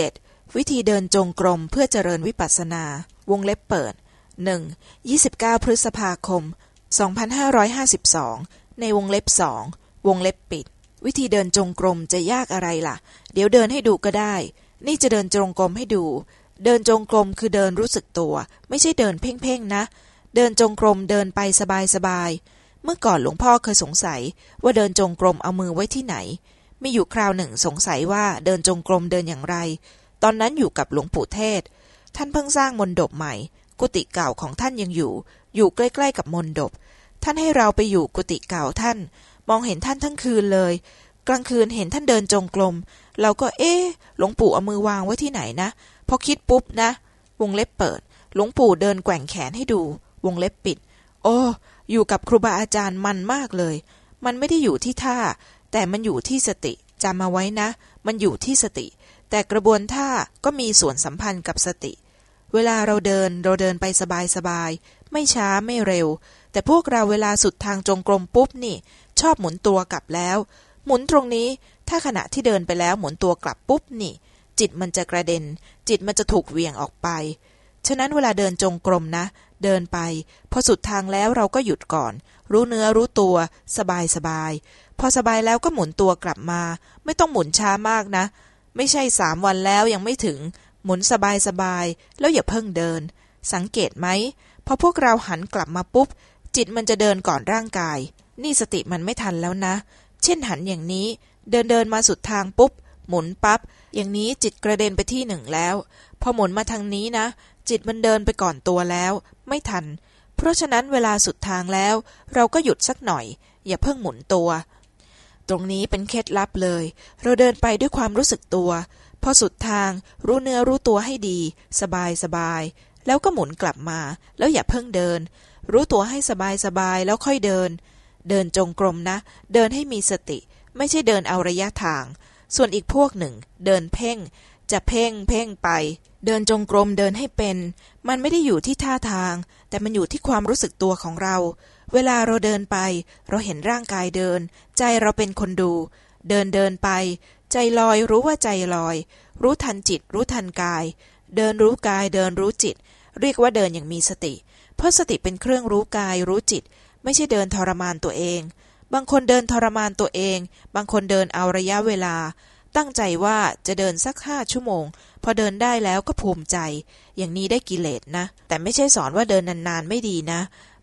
37. วิธีเดินจงกรมเพื่อเจริญวิปัสสนา วงเล็บเปิด 1. 29 พฤษภาคม 2552 ในวงเล็บสองวงเล็บปิด วิธีเดินจงกรมจะยากอะไรล่ะ เดี๋ยวเดินให้ดูก็ได้ นี่จะเดินจงกรมให้ดู เดินจงกรมคือเดินรู้สึกตัว ไม่ใช่เดินเพ่งๆนะ เดินจงกรมเดินไปสบายๆเมื่อก่อนหลวงพ่อเคยสงสัยว่าเดินจงกรมเอามือไว้ที่ไหน มีอยู่คราวหนึ่งสงสัยว่าเดินจงกรมเดินอย่างไร ตอนนั้นอยู่กับหลวงปู่เทศ ท่านเพิ่งสร้างมนดบใหม่ กุฏิเก่าของท่านยังอยู่ อยู่ใกล้ๆกับมนดบ ท่านให้เราไปอยู่กุฏิเก่าท่าน มองเห็นท่านทั้งคืนเลย กลางคืนเห็นท่านเดินจงกรม เราก็เอ๊หลวงปู่เอามือวางไว้ที่ไหนนะ พอคิดปุ๊บนะ วงเล็บเปิด หลวงปู่เดินแกว่งแขนให้ดู วงเล็บปิด โอ้ อยู่กับครูบาอาจารย์มันมากเลย มันไม่ได้อยู่ที่ท่า แต่มันอยู่ที่สติจำมาไว้นะ มันอยู่ที่สติ แต่กระบวนท่าก็มีส่วนสัมพันธ์กับสติ เวลาเราเดินเราเดินไปสบายๆไม่ช้าไม่เร็ว แต่พวกเราเวลาสุดทางจงกรมปุ๊บนี่ ชอบหมุนตัวกลับแล้ว หมุนตรงนี้ถ้าขณะที่เดินไปแล้วหมุนตัวกลับปุ๊บนี่ จิตมันจะกระเด็น จิตมันจะถูกเวียงออกไป ฉะนั้นเวลาเดินจงกรมนะ เดินไป พอสุดทางแล้วเราก็หยุดก่อน รู้เนื้อรู้ตัว สบายสบาย พอสบายแล้วก็หมุนตัวกลับมา ไม่ต้องหมุนช้ามากนะ ไม่ใช่สามวันแล้วยังไม่ถึง หมุนสบายสบาย แล้วอย่าเพิ่งเดิน สังเกตไหมพอพวกเราหันกลับมาปุ๊บ จิตมันจะเดินก่อนร่างกาย นี่สติมันไม่ทันแล้วนะ เช่นหันอย่างนี้ เดินเดินมาสุดทางปุ๊บ หมุนปับ๊บอย่างนี้จิตกระเด็นไปที่หนึ่งแล้ว พอหมุนมาทางนี้นะ จิตมันเดินไปก่อนตัวแล้ว ไม่ทัน เพราะฉะนั้นเวลาสุดทางแล้ว เราก็หยุดสักหน่อย อย่าเพิ่งหมุนตัว ตรงนี้เป็นเคล็ดลับเลย เราเดินไปด้วยความรู้สึกตัว พอสุดทางรู้เนื้อรู้ตัวให้ดี สบายสบาย แล้วก็หมุนกลับมา แล้วอย่าเพิ่งเดิน รู้ตัวให้สบายสบายแล้วค่อยเดิน เดินจงกรมนะ เดินให้มีสติ ไม่ใช่เดินเอาระยะทาง ส่วนอีกพวกหนึ่ง เดินเพ่ง จะเพ่งเพ่งไป เดินจงกรมเดินให้เป็น มันไม่ได้อยู่ที่ท่าทาง แต่มันอยู่ที่ความรู้สึกตัวของเรา เวลาเราเดินไป เราเห็นร่างกายเดิน ใจเราเป็นคนดู เดินเดินไป ใจลอยรู้ว่าใจลอย รู้ทันจิต รู้ทันกาย เดินรู้กายเดินรู้จิต เรียกว่าเดินอย่างมีสติ เพราะสติเป็นเครื่องรู้กายรู้จิต ไม่ใช่เดินทรมานตัวเอง บางคนเดินทรมานตัวเอง บางคนเดินเอาระยะเวลา ตั้งใจว่าจะเดินสักห้าชั่วโมง พอเดินได้แล้วก็ภูมิใจ อย่างนี้ได้กิเลสนะ แต่ไม่ใช่สอนว่าเดินนานๆไม่ดีนะ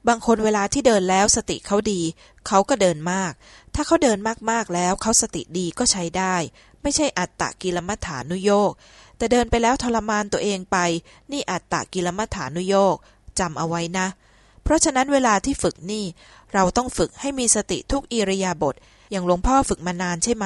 บางคนเวลาที่เดินแล้วสติเขาดี เขาก็เดินมาก ถ้าเขาเดินมากๆแล้วเขาสติดีก็ใช้ได้ ไม่ใช่อัตตะกิลมัฐานุโยกแต่เดินไปแล้วทรมานตัวเองไป นี่อัตตะกิลมัฐานุโยกจำเอาไว้นะ เพราะฉะนั้นเวลาที่ฝึกนี่ เราต้องฝึกให้มีสติทุกอิริยาบถ อย่างหลวงพ่อฝึกมานานใช่ไหม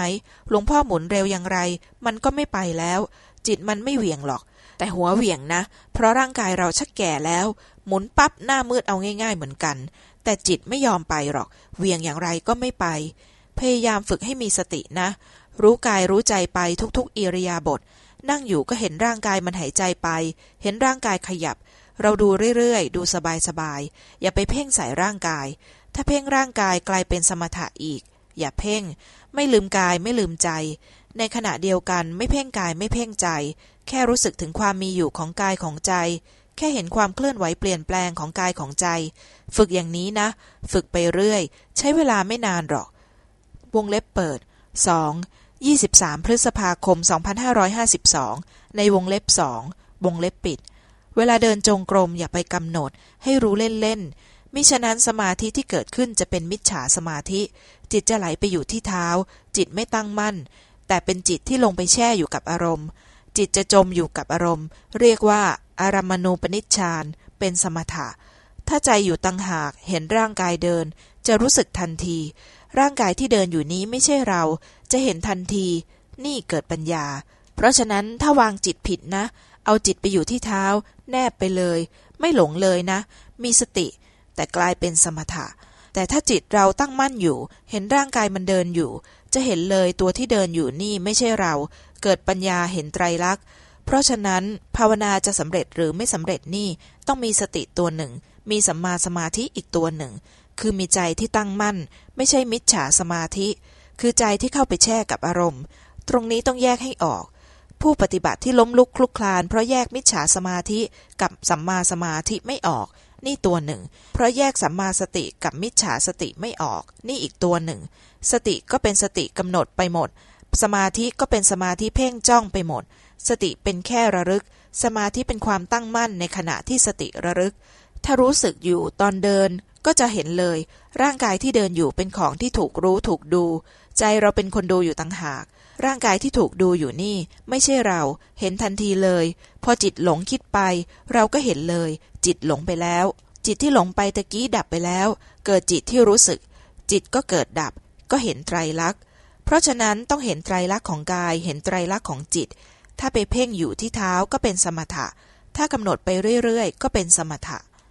หลวงพ่อหมุนเร็วอย่างไร มันก็ไม่ไปแล้ว จิตมันไม่เหวี่ยงหรอก แต่หัวเหวี่ยงนะ เพราะร่างกายเราชักแก่แล้ว หมุนปั๊บหน้ามืดเอาง่าย ๆ เหมือนกัน แต่จิตไม่ยอมไปหรอก เหวี่ยงอย่างไรก็ไม่ไป พยายามฝึกให้มีสตินะ รู้กายรู้ใจไปทุกๆอิริยาบถ นั่งอยู่ก็เห็นร่างกายมันหายใจไป เห็นร่างกายขยับ เราดูเรื่อยๆ ดูสบายๆ อย่าไปเพ่งใส่ร่างกายถ้าเพ่งร่างกายกลายเป็นสมถะอีก อย่าเพ่ง ไม่ลืมกายไม่ลืมใจ ในขณะเดียวกันไม่เพ่งกายไม่เพ่งใจ แค่รู้สึกถึงความมีอยู่ของกายของใจ แค่เห็นความเคลื่อนไหวเปลี่ยนแปลงของกายของใจ ฝึกอย่างนี้นะ ฝึกไปเรื่อย ใช้เวลาไม่นานหรอก วงเล็บเปิด 2. 23 พฤษภาคม 2552 ในวงเล็บสองวงเล็บปิด เวลาเดินจงกรมอย่าไปกำหนด ให้รู้เล่นๆมิฉะนั้นสมาธิที่เกิดขึ้นจะเป็นมิจฉาสมาธิ จิตจะไหลไปอยู่ที่เท้า จิตไม่ตั้งมั่น แต่เป็นจิตที่ลงไปแช่อยู่กับอารมณ์ จิตจะจมอยู่กับอารมณ์ เรียกว่าอารามณูปนิชฌานเป็นสมถะ ถ้าใจอยู่ตั้งหากเห็นร่างกายเดิน จะรู้สึกทันที ร่างกายที่เดินอยู่นี้ไม่ใช่เรา จะเห็นทันที นี่เกิดปัญญา เพราะฉะนั้นถ้าวางจิตผิดนะ เอาจิตไปอยู่ที่เท้า แนบไปเลย ไม่หลงเลยนะ มีสติ แต่กลายเป็นสมถะ แต่ถ้าจิตเราตั้งมั่นอยู่ เห็นร่างกายมันเดินอยู่ จะเห็นเลยตัวที่เดินอยู่นี่ไม่ใช่เรา เกิดปัญญาเห็นไตรลักษณ์ เพราะฉะนั้นภาวนาจะสำเร็จหรือไม่สำเร็จนี่ต้องมีสติตัวหนึ่ง มีสัมมาสมาธิอีกตัวหนึ่ง คือมีใจที่ตั้งมั่น ไม่ใช่มิจฉาสมาธิ คือใจที่เข้าไปแช่กับอารมณ์ ตรงนี้ต้องแยกให้ออกผู้ปฏิบัติที่ล้มลุกคลุกคลานเพราะแยกมิจฉาสมาธิกับสัมมาสมาธิไม่ออก นี่ตัวหนึ่ง เพราะแยกสัมมาสติกับมิจฉาสติไม่ออก นี่อีกตัวหนึ่ง สติก็เป็นสติกำหนดไปหมด สมาธิก็เป็นสมาธิเพ่งจ้องไปหมด สติเป็นแค่ระลึก สมาธิเป็นความตั้งมั่นในขณะที่สติระลึก ถ้ารู้สึกอยู่ตอนเดินก็จะเห็นเลย ร่างกายที่เดินอยู่เป็นของที่ถูกรู้ถูกดู ใจเราเป็นคนดูอยู่ต่างหาก ร่างกายที่ถูกดูอยู่นี่ ไม่ใช่เรา เห็นทันทีเลย พอจิตหลงคิดไป เราก็เห็นเลย จิตหลงไปแล้ว จิตที่หลงไปตะกี้ดับไปแล้ว เกิดจิตที่รู้สึก จิตก็เกิดดับ ก็เห็นไตรลักษณ์ เพราะฉะนั้นต้องเห็นไตรลักษณ์ของกาย เห็นไตรลักษณ์ของจิต ถ้าไปเพ่งอยู่ที่เท้าก็เป็นสมถะ ถ้ากำหนดไปเรื่อยๆ ก็เป็นสมถะ